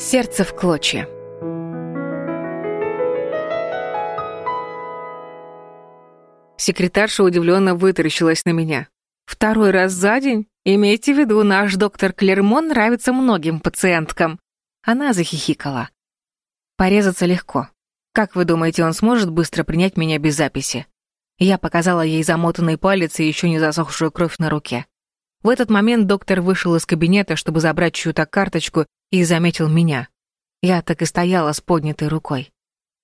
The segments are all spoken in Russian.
Сердце в клочья. Секретарша удивленно вытаращилась на меня. «Второй раз за день? Имейте в виду, наш доктор Клермон нравится многим пациенткам». Она захихикала. «Порезаться легко. Как вы думаете, он сможет быстро принять меня без записи?» Я показала ей замотанный палец и еще не засохшую кровь на руке. В этот момент доктор вышел из кабинета, чтобы забрать чью-то карточку, и заметил меня. Я так и стояла с поднятой рукой.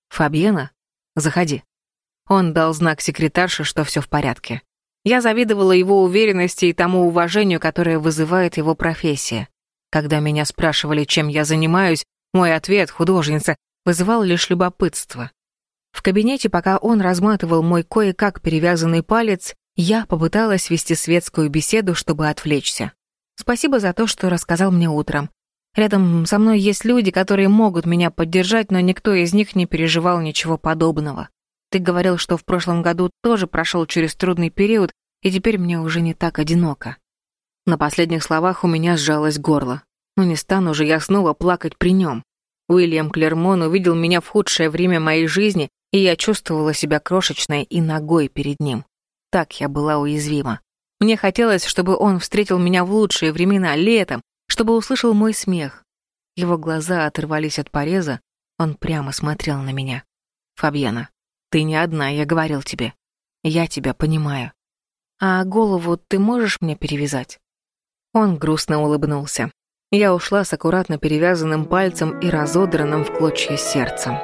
«Фабьена, заходи». Он дал знак секретарше, что все в порядке. Я завидовала его уверенности и тому уважению, которое вызывает его профессия. Когда меня спрашивали, чем я занимаюсь, мой ответ, художница, вызывал лишь любопытство. В кабинете, пока он разматывал мой кое-как перевязанный палец, я попыталась вести светскую беседу, чтобы отвлечься. Спасибо за то, что рассказал мне утром. Рядом со мной есть люди, которые могут меня поддержать, но никто из них не переживал ничего подобного. Ты говорил, что в прошлом году тоже прошел через трудный период, и теперь мне уже не так одиноко. На последних словах у меня сжалось горло. Но не стану же я снова плакать при нем. Уильям Клермон увидел меня в худшее время моей жизни, и я чувствовала себя крошечной и ногой перед ним. Так я была уязвима. Мне хотелось, чтобы он встретил меня в лучшие времена, летом, чтобы услышал мой смех. Его глаза оторвались от пореза, он прямо смотрел на меня. «Фабьена, ты не одна, я говорил тебе. Я тебя понимаю. А голову ты можешь мне перевязать?» Он грустно улыбнулся. Я ушла с аккуратно перевязанным пальцем и разодранным в клочья сердцем.